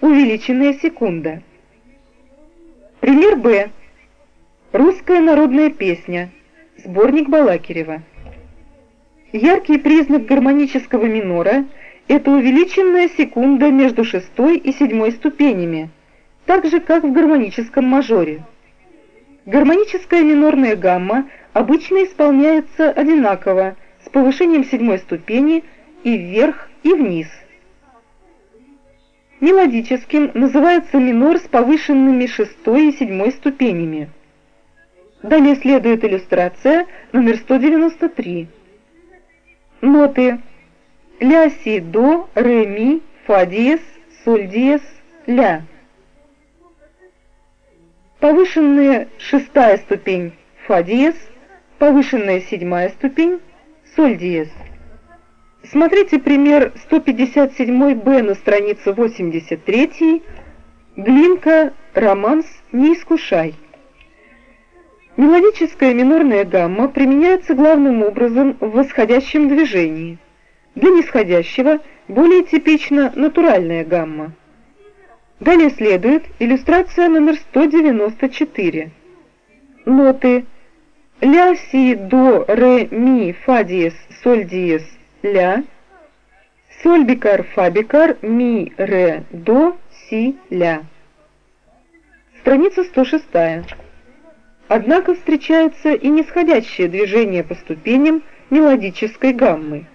увеличенная секунда. Пример Б. Русская народная песня. Сборник Балакирева. Яркий признак гармонического минора – это увеличенная секунда между шестой и седьмой ступенями, так же, как в гармоническом мажоре. Гармоническая минорная гамма обычно исполняется одинаково, с повышением седьмой ступени и вверх, и вниз. Мелодическим называется минор с повышенными шестой и седьмой ступенями. Далее следует иллюстрация номер 193. Ноты ля, си, до, ре, ми, фа диез, соль диез, ля. Повышенная шестая ступень фа диез, повышенная седьмая ступень соль диез. Смотрите пример 157-б на странице 83, Глинка, романс «Не искушай». Мелодическая минорная гамма применяется главным образом в восходящем движении. Для нисходящего более типична натуральная гамма. Далее следует иллюстрация номер 194. Ноты ля, си, до, ре, ми, фа диез, соль диез, ля, соль бикар, фа бикар, ми, ре, до, си, ля. Страница 106. Однако встречается и нисходящее движение по ступеням мелодической гаммы.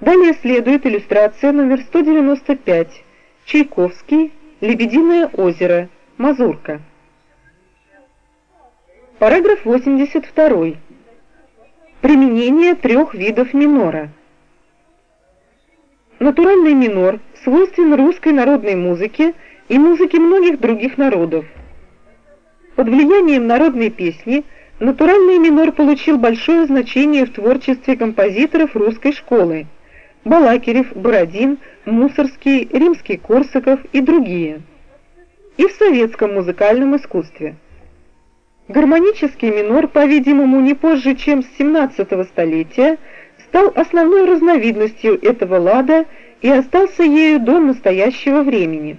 Далее следует иллюстрация номер 195. Чайковский, Лебединое озеро, Мазурка. Параграф 82. Применение трех видов минора. Натуральный минор свойствен русской народной музыке и музыке многих других народов. Под влиянием народной песни натуральный минор получил большое значение в творчестве композиторов русской школы Балакирев, Бородин, Мусорский, Римский-Корсаков и другие. И в советском музыкальном искусстве. Гармонический минор, по-видимому, не позже, чем с 17 столетия, стал основной разновидностью этого лада и остался ею до настоящего времени.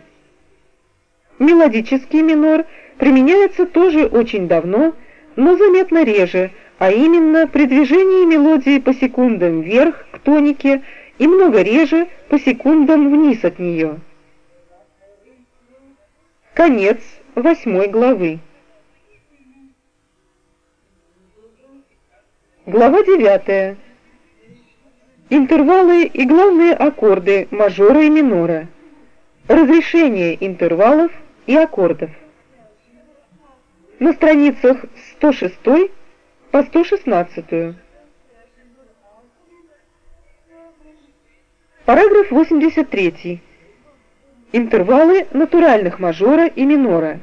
Мелодический минор – применяется тоже очень давно, но заметно реже, а именно при движении мелодии по секундам вверх к тонике и много реже по секундам вниз от нее. Конец восьмой главы. Глава девятая. Интервалы и главные аккорды мажора и минора. Разрешение интервалов и аккордов на страницах 106 по 116. Параграф 83. Интервалы натуральных мажора и минора.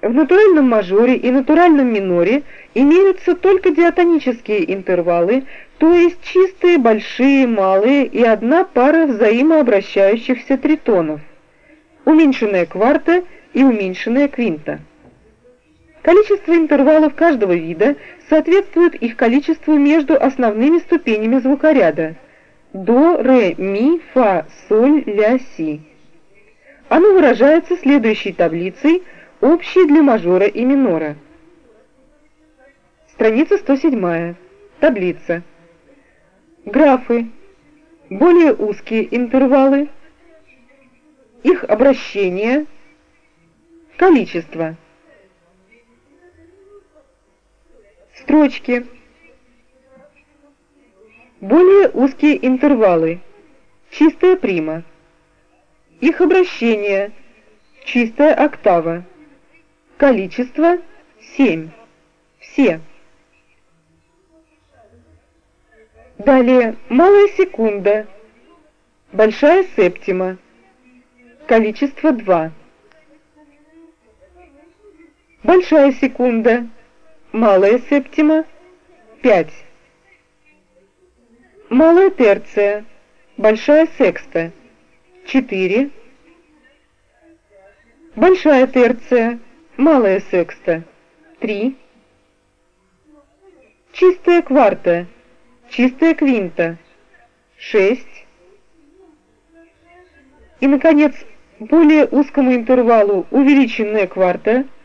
В натуральном мажоре и натуральном миноре имеются только диатонические интервалы, то есть чистые, большие, малые и одна пара взаимообращающихся тритонов, уменьшенная кварта и уменьшенная квинта. Количество интервалов каждого вида соответствует их количеству между основными ступенями звукоряда до, ре, ми, фа, соль, ля, си. Оно выражается следующей таблицей, общей для мажора и минора. Страница 107. Таблица. Графы. Более узкие интервалы. Их обращение. Количество. Строчки. Более узкие интервалы. Чистая прима. Их обращение. Чистая октава. Количество 7. Все. Далее малая секунда. Большая септима. Количество 2. Большая секунда малая септима 5. Малая терция, большая секста 4. Большая терция, малая секста 3. Чистая кварта, чистая квинта 6. И, наконец, более узкому интервалу увеличенная кварта –